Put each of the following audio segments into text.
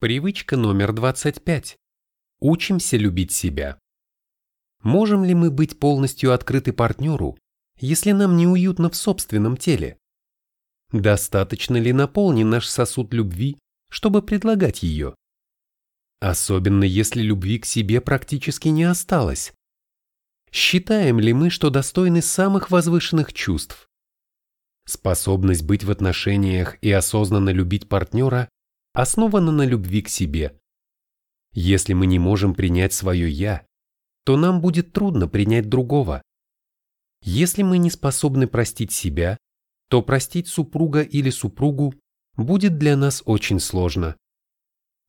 Привычка номер 25. Учимся любить себя. Можем ли мы быть полностью открыты партнеру, если нам неуютно в собственном теле? Достаточно ли наполнен наш сосуд любви, чтобы предлагать ее? Особенно если любви к себе практически не осталось. Считаем ли мы, что достойны самых возвышенных чувств? Способность быть в отношениях и осознанно любить партнера основана на любви к себе. Если мы не можем принять свое «я», то нам будет трудно принять другого. Если мы не способны простить себя, то простить супруга или супругу будет для нас очень сложно.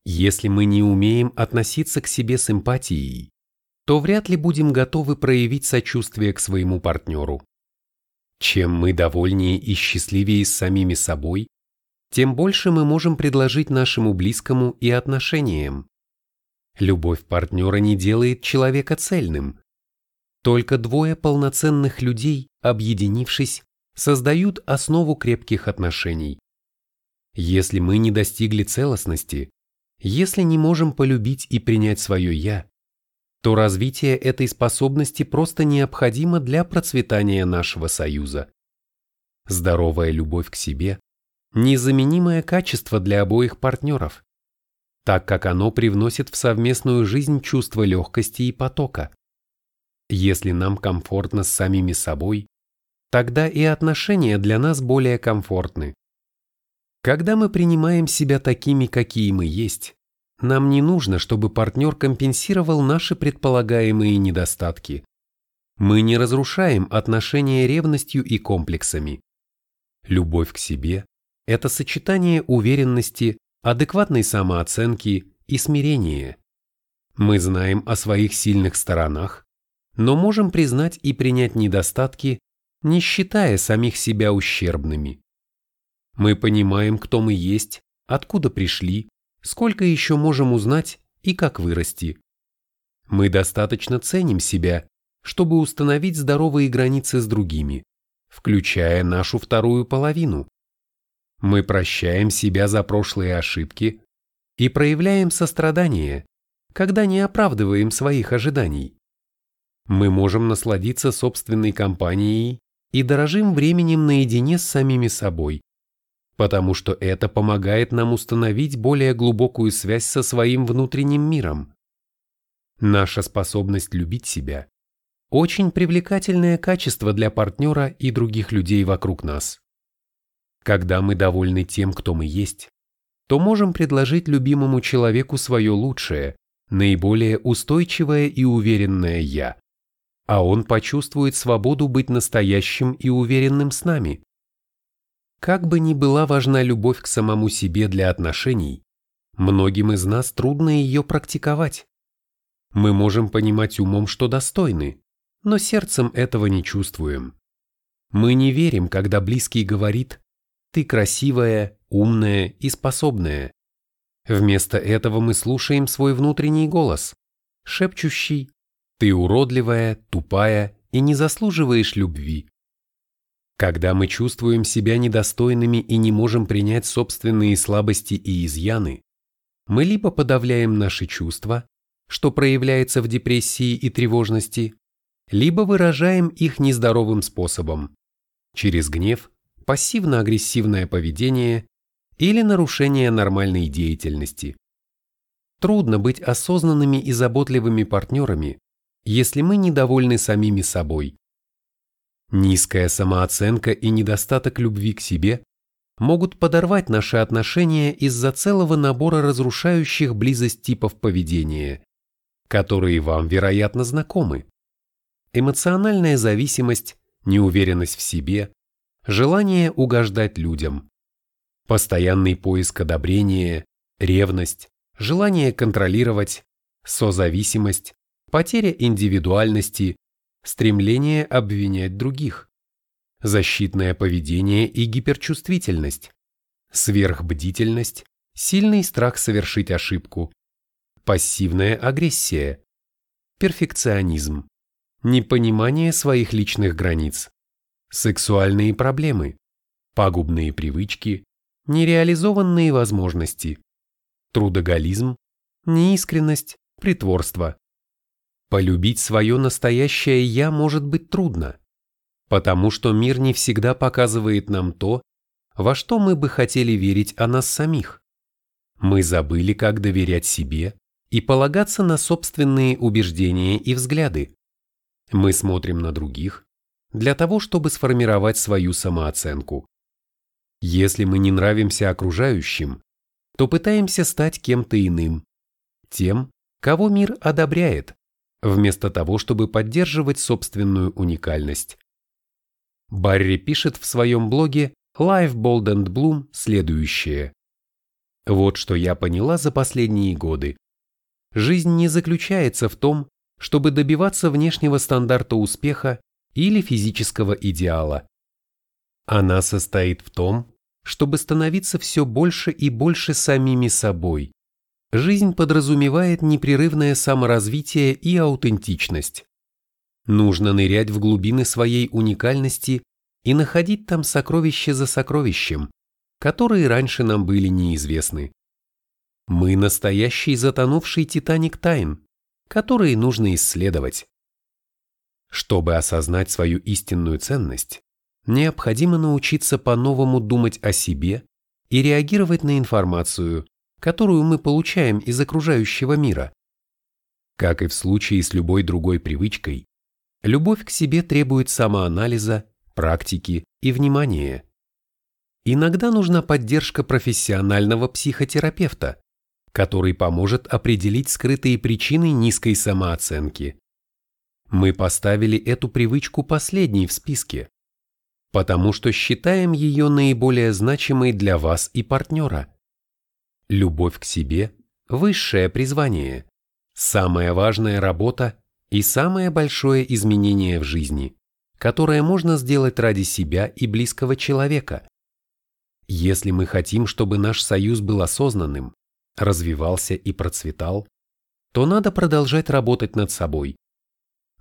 Если мы не умеем относиться к себе с эмпатией, то вряд ли будем готовы проявить сочувствие к своему партнеру. Чем мы довольнее и счастливее с самими собой, тем больше мы можем предложить нашему близкому и отношениям. Любовь партнера не делает человека цельным. Только двое полноценных людей, объединившись, создают основу крепких отношений. Если мы не достигли целостности, если не можем полюбить и принять свое «я», то развитие этой способности просто необходимо для процветания нашего союза. Здоровая любовь к себе – незаменимое качество для обоих партнеров, так как оно привносит в совместную жизнь чувство легкости и потока. Если нам комфортно с самими собой, тогда и отношения для нас более комфортны. Когда мы принимаем себя такими, какие мы есть, нам не нужно, чтобы партнер компенсировал наши предполагаемые недостатки. Мы не разрушаем отношения ревностью и комплексами. Любовь к себе – это сочетание уверенности, адекватной самооценки и смирения. Мы знаем о своих сильных сторонах, но можем признать и принять недостатки, не считая самих себя ущербными. Мы понимаем, кто мы есть, откуда пришли сколько еще можем узнать и как вырасти. Мы достаточно ценим себя, чтобы установить здоровые границы с другими, включая нашу вторую половину. Мы прощаем себя за прошлые ошибки и проявляем сострадание, когда не оправдываем своих ожиданий. Мы можем насладиться собственной компанией и дорожим временем наедине с самими собой, потому что это помогает нам установить более глубокую связь со своим внутренним миром. Наша способность любить себя – очень привлекательное качество для партнера и других людей вокруг нас. Когда мы довольны тем, кто мы есть, то можем предложить любимому человеку свое лучшее, наиболее устойчивое и уверенное «я», а он почувствует свободу быть настоящим и уверенным с нами. Как бы ни была важна любовь к самому себе для отношений, многим из нас трудно ее практиковать. Мы можем понимать умом, что достойны, но сердцем этого не чувствуем. Мы не верим, когда близкий говорит «ты красивая, умная и способная». Вместо этого мы слушаем свой внутренний голос, шепчущий «ты уродливая, тупая и не заслуживаешь любви». Когда мы чувствуем себя недостойными и не можем принять собственные слабости и изъяны, мы либо подавляем наши чувства, что проявляется в депрессии и тревожности, либо выражаем их нездоровым способом, через гнев, пассивно-агрессивное поведение или нарушение нормальной деятельности. Трудно быть осознанными и заботливыми партнерами, если мы недовольны самими собой, Низкая самооценка и недостаток любви к себе могут подорвать наши отношения из-за целого набора разрушающих близость типов поведения, которые вам, вероятно, знакомы. Эмоциональная зависимость, неуверенность в себе, желание угождать людям, постоянный поиск одобрения, ревность, желание контролировать, созависимость, потеря индивидуальности, стремление обвинять других, защитное поведение и гиперчувствительность, сверхбдительность, сильный страх совершить ошибку, пассивная агрессия, перфекционизм, непонимание своих личных границ, сексуальные проблемы, пагубные привычки, нереализованные возможности, трудоголизм, неискренность, притворство. Полюбить свое настоящее «я» может быть трудно, потому что мир не всегда показывает нам то, во что мы бы хотели верить о нас самих. Мы забыли, как доверять себе и полагаться на собственные убеждения и взгляды. Мы смотрим на других для того, чтобы сформировать свою самооценку. Если мы не нравимся окружающим, то пытаемся стать кем-то иным, тем, кого мир одобряет, вместо того, чтобы поддерживать собственную уникальность. Барри пишет в своем блоге Life Bold and Bloom следующее. Вот что я поняла за последние годы. Жизнь не заключается в том, чтобы добиваться внешнего стандарта успеха или физического идеала. Она состоит в том, чтобы становиться все больше и больше самими собой. Жизнь подразумевает непрерывное саморазвитие и аутентичность. Нужно нырять в глубины своей уникальности и находить там сокровище за сокровищем, которые раньше нам были неизвестны. Мы настоящий затонувший Титаник тайн, которые нужно исследовать. Чтобы осознать свою истинную ценность, необходимо научиться по-новому думать о себе и реагировать на информацию, которую мы получаем из окружающего мира. Как и в случае с любой другой привычкой, любовь к себе требует самоанализа, практики и внимания. Иногда нужна поддержка профессионального психотерапевта, который поможет определить скрытые причины низкой самооценки. Мы поставили эту привычку последней в списке, потому что считаем ее наиболее значимой для вас и партнера. Любовь к себе – высшее призвание, самая важная работа и самое большое изменение в жизни, которое можно сделать ради себя и близкого человека. Если мы хотим, чтобы наш союз был осознанным, развивался и процветал, то надо продолжать работать над собой.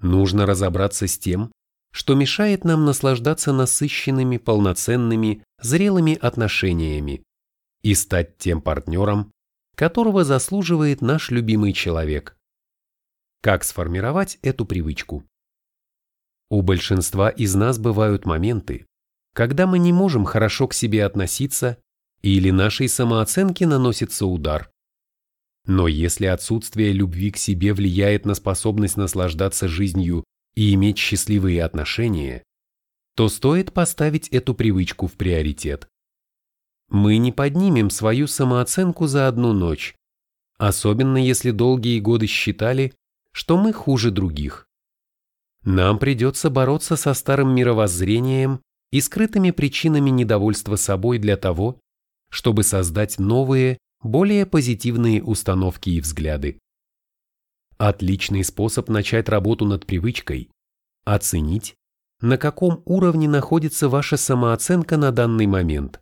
Нужно разобраться с тем, что мешает нам наслаждаться насыщенными, полноценными, зрелыми отношениями и стать тем партнером, которого заслуживает наш любимый человек. Как сформировать эту привычку? У большинства из нас бывают моменты, когда мы не можем хорошо к себе относиться или нашей самооценке наносится удар. Но если отсутствие любви к себе влияет на способность наслаждаться жизнью и иметь счастливые отношения, то стоит поставить эту привычку в приоритет. Мы не поднимем свою самооценку за одну ночь, особенно если долгие годы считали, что мы хуже других. Нам придется бороться со старым мировоззрением и скрытыми причинами недовольства собой для того, чтобы создать новые, более позитивные установки и взгляды. Отличный способ начать работу над привычкой – оценить, на каком уровне находится ваша самооценка на данный момент.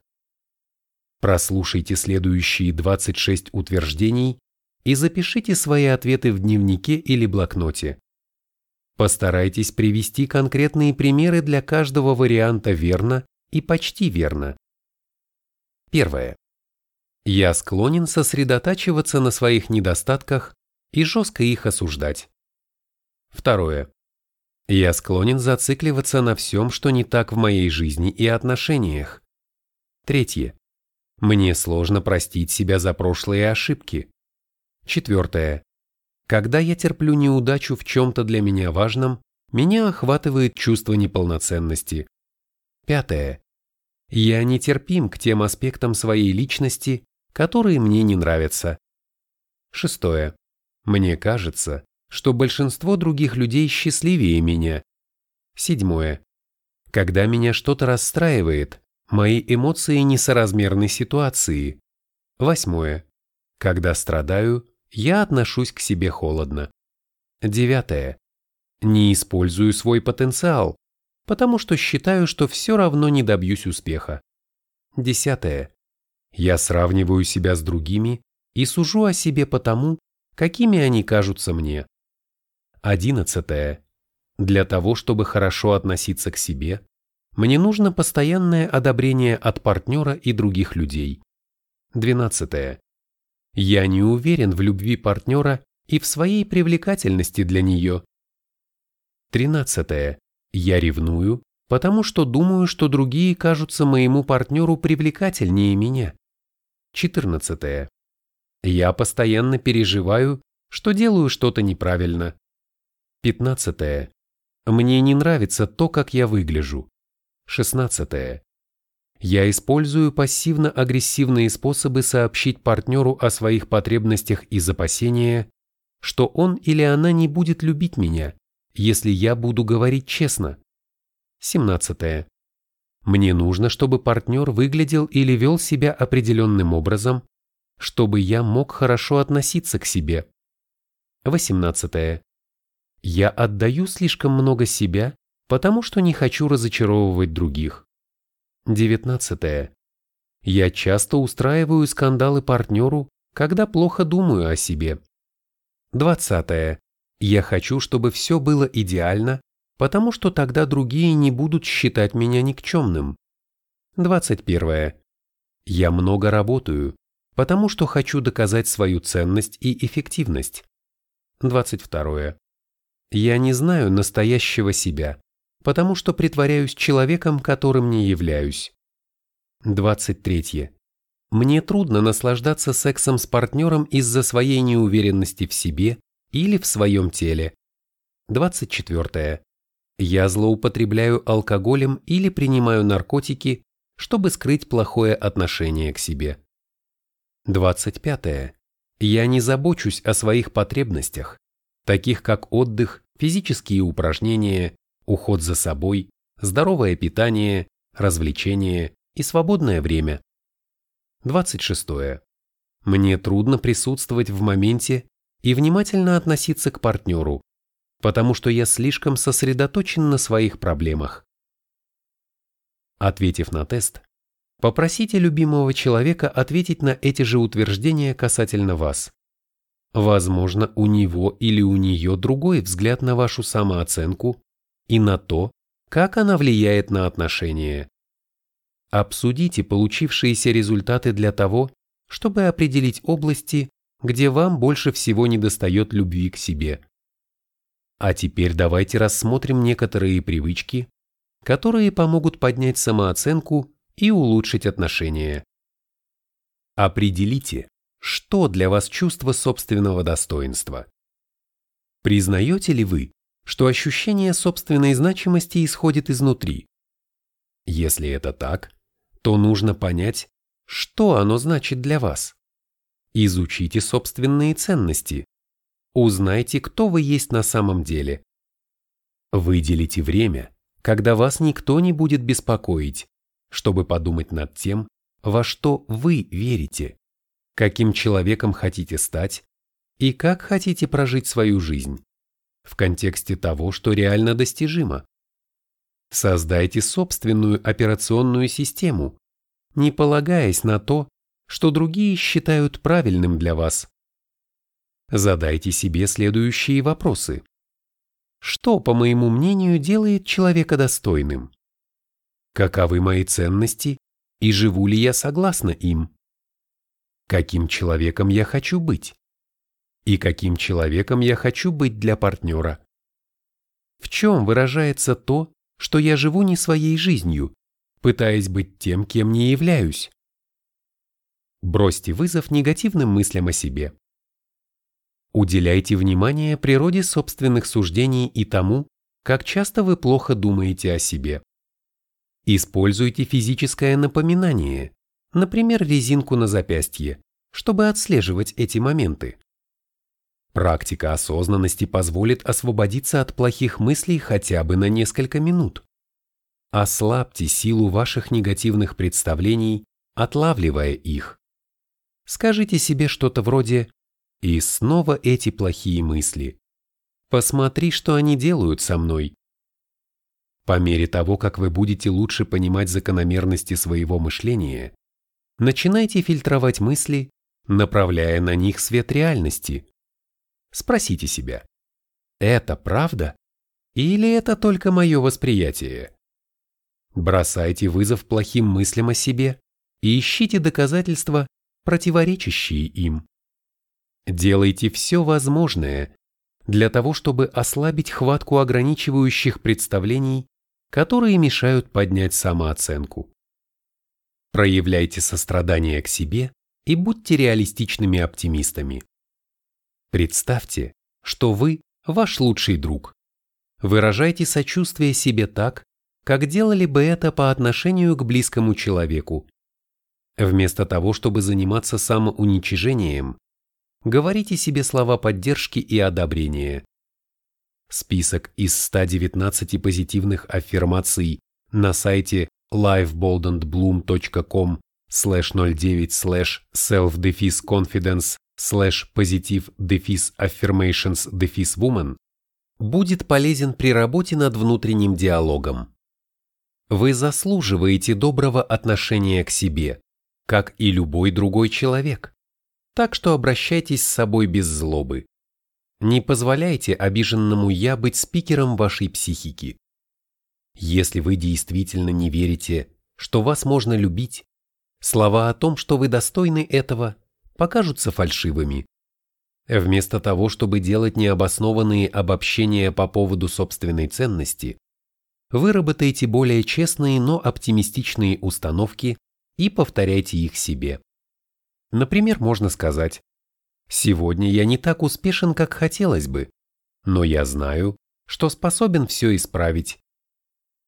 Прослушайте следующие 26 утверждений и запишите свои ответы в дневнике или блокноте. Постарайтесь привести конкретные примеры для каждого варианта верно и почти верно. Первое. Я склонен сосредотачиваться на своих недостатках и жестко их осуждать. Второе. Я склонен зацикливаться на всем, что не так в моей жизни и отношениях. Третье. Мне сложно простить себя за прошлые ошибки. Четвертое. Когда я терплю неудачу в чем-то для меня важном, меня охватывает чувство неполноценности. Пятое. Я нетерпим к тем аспектам своей личности, которые мне не нравятся. Шестое. Мне кажется, что большинство других людей счастливее меня. Седьмое. Когда меня что-то расстраивает, мои эмоции несоразмерны ситуации. Восьмое. Когда страдаю, я отношусь к себе холодно. Девятое. Не использую свой потенциал, потому что считаю, что все равно не добьюсь успеха. Десятое. Я сравниваю себя с другими и сужу о себе потому, какими они кажутся мне. Одиннадцатое. Для того, чтобы хорошо относиться к себе, мне нужно постоянное одобрение от партнера и других людей. Двенадцатое. Я не уверен в любви партнера и в своей привлекательности для нее. 13. Я ревную, потому что думаю, что другие кажутся моему партнеру привлекательнее меня. 14. Я постоянно переживаю, что делаю что-то неправильно. 15. Мне не нравится то, как я выгляжу. 16. Я использую пассивно-агрессивные способы сообщить партнеру о своих потребностях из опасения, что он или она не будет любить меня, если я буду говорить честно. 17. Мне нужно, чтобы партнер выглядел или вел себя определенным образом, чтобы я мог хорошо относиться к себе. 18. Я отдаю слишком много себя, потому что не хочу разочаровывать других. 19. Я часто устраиваю скандалы партнеру, когда плохо думаю о себе. 20. Я хочу, чтобы все было идеально, потому что тогда другие не будут считать меня никчемным. 21. Я много работаю, потому что хочу доказать свою ценность и эффективность. 22. Я не знаю настоящего себя, потому что притворяюсь человеком, которым не являюсь. 23. Мне трудно наслаждаться сексом с партнером из-за своей неуверенности в себе или в своем теле. 24. Я злоупотребляю алкоголем или принимаю наркотики, чтобы скрыть плохое отношение к себе. 25. Я не забочусь о своих потребностях, таких как отдых, физические упражнения, уход за собой, здоровое питание, развлечения и свободное время. 26. Мне трудно присутствовать в моменте и внимательно относиться к партнеру, потому что я слишком сосредоточен на своих проблемах. Ответив на тест, попросите любимого человека ответить на эти же утверждения касательно вас. Возможно, у него или у нее другой взгляд на вашу самооценку и на то, как она влияет на отношения. Обсудите получившиеся результаты для того, чтобы определить области, где вам больше всего недостает любви к себе. А теперь давайте рассмотрим некоторые привычки, которые помогут поднять самооценку и улучшить отношения. Определите, что для вас чувство собственного достоинства. Признаете ли вы, что ощущение собственной значимости исходит изнутри? Если это так, то нужно понять, что оно значит для вас. Изучите собственные ценности. Узнайте, кто вы есть на самом деле. Выделите время, когда вас никто не будет беспокоить, чтобы подумать над тем, во что вы верите, каким человеком хотите стать и как хотите прожить свою жизнь в контексте того, что реально достижимо. Создайте собственную операционную систему, не полагаясь на то, что другие считают правильным для вас. Задайте себе следующие вопросы. Что, по моему мнению, делает человека достойным? Каковы мои ценности и живу ли я согласно им? Каким человеком я хочу быть? И каким человеком я хочу быть для партнера? В чем выражается то, что я живу не своей жизнью, пытаясь быть тем, кем не являюсь? Бросьте вызов негативным мыслям о себе. Уделяйте внимание природе собственных суждений и тому, как часто вы плохо думаете о себе. Используйте физическое напоминание, например, резинку на запястье, чтобы отслеживать эти моменты. Практика осознанности позволит освободиться от плохих мыслей хотя бы на несколько минут. Ослабьте силу ваших негативных представлений, отлавливая их. Скажите себе что-то вроде «И снова эти плохие мысли. Посмотри, что они делают со мной». По мере того, как вы будете лучше понимать закономерности своего мышления, начинайте фильтровать мысли, направляя на них свет реальности. Спросите себя, это правда? Или это только мое восприятие? Бросайте вызов плохим мыслям о себе и ищите доказательства, противоречащие им. Делайте все возможное для того, чтобы ослабить хватку ограничивающих представлений, которые мешают поднять самооценку. Проявляйте сострадание к себе и будьте реалистичными оптимистами. Представьте, что вы – ваш лучший друг. Выражайте сочувствие себе так, как делали бы это по отношению к близкому человеку. Вместо того, чтобы заниматься самоуничижением, говорите себе слова поддержки и одобрения. Список из 119 позитивных аффирмаций на сайте lifeboldandbloom.com slash 09 slash self-confidence slash positive affirmations woman будет полезен при работе над внутренним диалогом. Вы заслуживаете доброго отношения к себе, как и любой другой человек. Так что обращайтесь с собой без злобы. Не позволяйте обиженному «я» быть спикером вашей психики. Если вы действительно не верите, что вас можно любить, слова о том, что вы достойны этого, покажутся фальшивыми. Вместо того, чтобы делать необоснованные обобщения по поводу собственной ценности, выработайте более честные, но оптимистичные установки и повторяйте их себе. Например, можно сказать, «Сегодня я не так успешен, как хотелось бы, но я знаю, что способен все исправить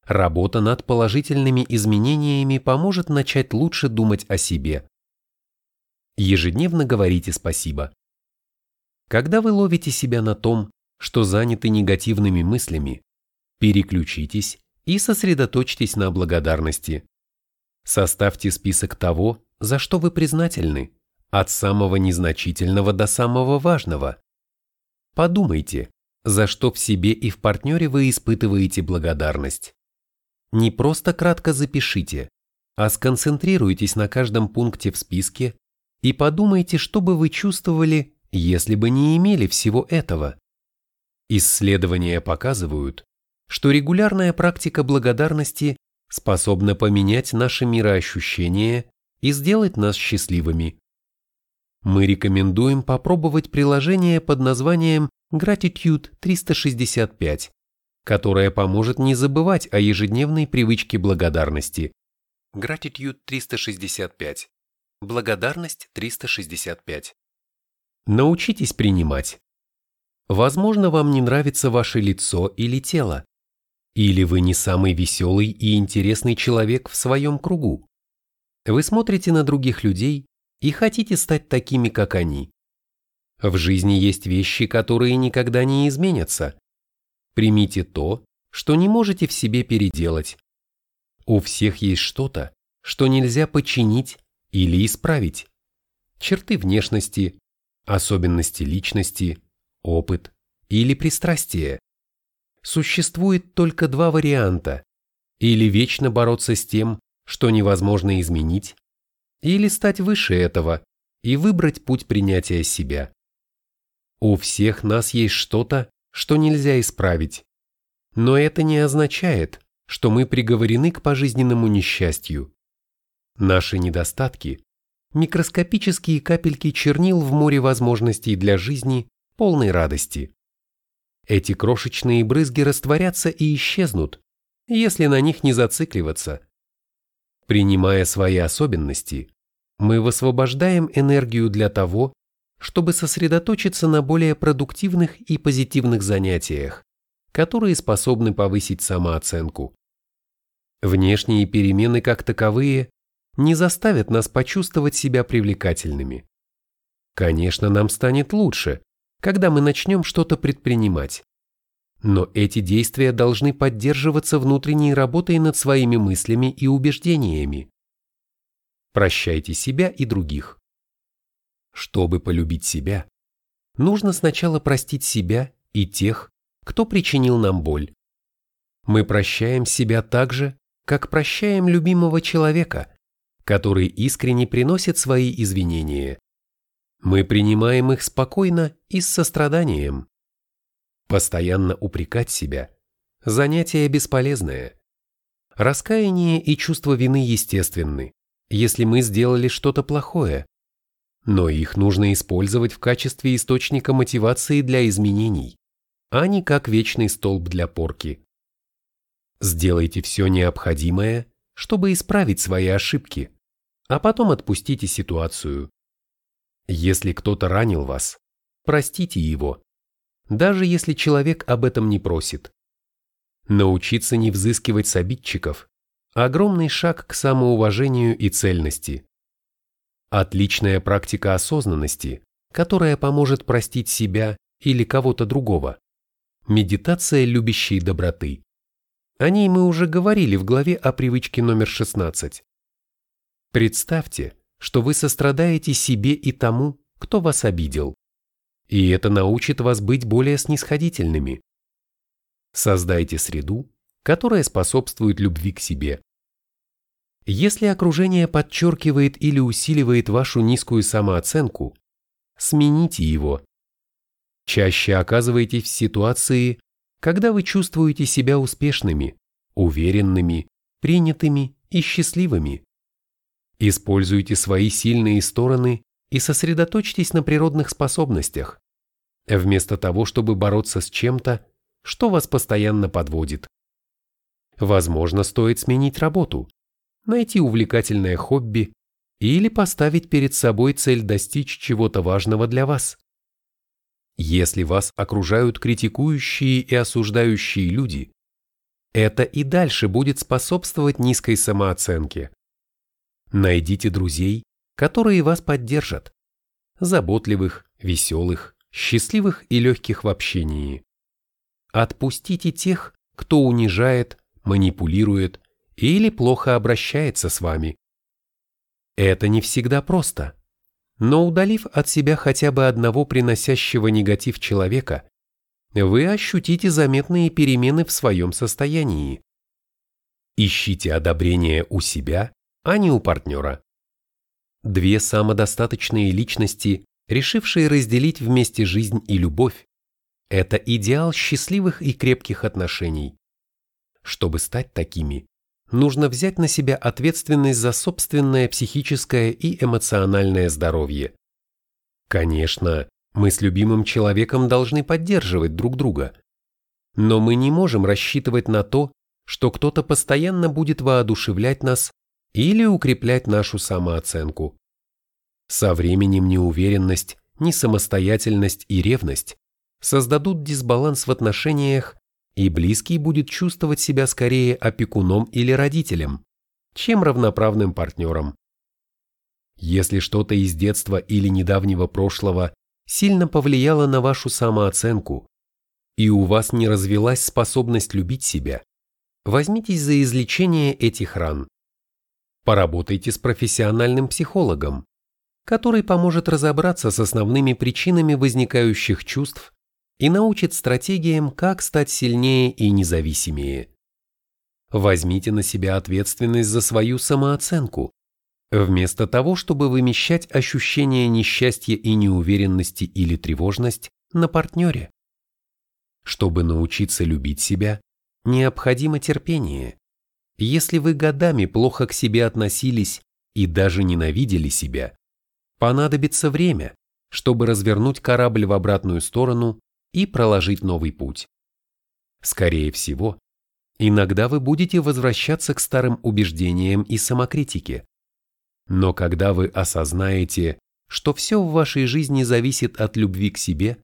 Работа над положительными изменениями поможет начать лучше думать о себе. Ежедневно говорите спасибо. Когда вы ловите себя на том, что заняты негативными мыслями, переключитесь и сосредоточьтесь на благодарности. Составьте список того, за что вы признательны, от самого незначительного до самого важного. Подумайте, за что в себе и в партнере вы испытываете благодарность. Не просто кратко запишите, а сконцентрируйтесь на каждом пункте в списке и подумайте, что бы вы чувствовали, если бы не имели всего этого. Исследования показывают, что регулярная практика благодарности способна поменять наши мироощущения и сделать нас счастливыми. Мы рекомендуем попробовать приложение под названием Gratitude 365 которая поможет не забывать о ежедневной привычке благодарности. Gratitude 365. Благодарность 365. Научитесь принимать. Возможно, вам не нравится ваше лицо или тело. Или вы не самый веселый и интересный человек в своем кругу. Вы смотрите на других людей и хотите стать такими, как они. В жизни есть вещи, которые никогда не изменятся, Примите то, что не можете в себе переделать. У всех есть что-то, что нельзя починить или исправить. Черты внешности, особенности личности, опыт или пристрастие. Существует только два варианта. Или вечно бороться с тем, что невозможно изменить, или стать выше этого и выбрать путь принятия себя. У всех нас есть что-то, что нельзя исправить. Но это не означает, что мы приговорены к пожизненному несчастью. Наши недостатки – микроскопические капельки чернил в море возможностей для жизни, полной радости. Эти крошечные брызги растворятся и исчезнут, если на них не зацикливаться. Принимая свои особенности, мы высвобождаем энергию для того, чтобы сосредоточиться на более продуктивных и позитивных занятиях, которые способны повысить самооценку. Внешние перемены как таковые не заставят нас почувствовать себя привлекательными. Конечно, нам станет лучше, когда мы начнем что-то предпринимать. Но эти действия должны поддерживаться внутренней работой над своими мыслями и убеждениями. Прощайте себя и других. Чтобы полюбить себя, нужно сначала простить себя и тех, кто причинил нам боль. Мы прощаем себя так же, как прощаем любимого человека, который искренне приносит свои извинения. Мы принимаем их спокойно и с состраданием. Постоянно упрекать себя – занятие бесполезное. Раскаяние и чувство вины естественны, если мы сделали что-то плохое, но их нужно использовать в качестве источника мотивации для изменений, а не как вечный столб для порки. Сделайте все необходимое, чтобы исправить свои ошибки, а потом отпустите ситуацию. Если кто-то ранил вас, простите его, даже если человек об этом не просит. Научиться не взыскивать с обидчиков – огромный шаг к самоуважению и цельности. Отличная практика осознанности, которая поможет простить себя или кого-то другого. Медитация любящей доброты. О ней мы уже говорили в главе о привычке номер 16. Представьте, что вы сострадаете себе и тому, кто вас обидел. И это научит вас быть более снисходительными. Создайте среду, которая способствует любви к себе. Если окружение подчеркивает или усиливает вашу низкую самооценку, смените его. Чаще оказывайтесь в ситуации, когда вы чувствуете себя успешными, уверенными, принятыми и счастливыми. Используйте свои сильные стороны и сосредоточьтесь на природных способностях, вместо того, чтобы бороться с чем-то, что вас постоянно подводит. Возможно, стоит сменить работу, найти увлекательное хобби или поставить перед собой цель достичь чего-то важного для вас. Если вас окружают критикующие и осуждающие люди, это и дальше будет способствовать низкой самооценке. Найдите друзей, которые вас поддержат. Заботливых, веселых, счастливых и легких в общении. Отпустите тех, кто унижает, манипулирует или плохо обращается с вами. Это не всегда просто. Но удалив от себя хотя бы одного приносящего негатив человека, вы ощутите заметные перемены в своем состоянии. Ищите одобрение у себя, а не у партнера. Две самодостаточные личности, решившие разделить вместе жизнь и любовь, это идеал счастливых и крепких отношений. Чтобы стать такими, нужно взять на себя ответственность за собственное психическое и эмоциональное здоровье. Конечно, мы с любимым человеком должны поддерживать друг друга. Но мы не можем рассчитывать на то, что кто-то постоянно будет воодушевлять нас или укреплять нашу самооценку. Со временем неуверенность, несамостоятельность и ревность создадут дисбаланс в отношениях, и близкий будет чувствовать себя скорее опекуном или родителем, чем равноправным партнером. Если что-то из детства или недавнего прошлого сильно повлияло на вашу самооценку, и у вас не развилась способность любить себя, возьмитесь за излечение этих ран. Поработайте с профессиональным психологом, который поможет разобраться с основными причинами возникающих чувств и научит стратегиям, как стать сильнее и независимее. Возьмите на себя ответственность за свою самооценку, вместо того, чтобы вымещать ощущение несчастья и неуверенности или тревожность на партнере. Чтобы научиться любить себя, необходимо терпение. Если вы годами плохо к себе относились и даже ненавидели себя, понадобится время, чтобы развернуть корабль в обратную сторону и проложить новый путь. Скорее всего, иногда вы будете возвращаться к старым убеждениям и самокритике. Но когда вы осознаете, что все в вашей жизни зависит от любви к себе,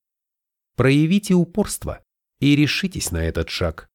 проявите упорство и решитесь на этот шаг.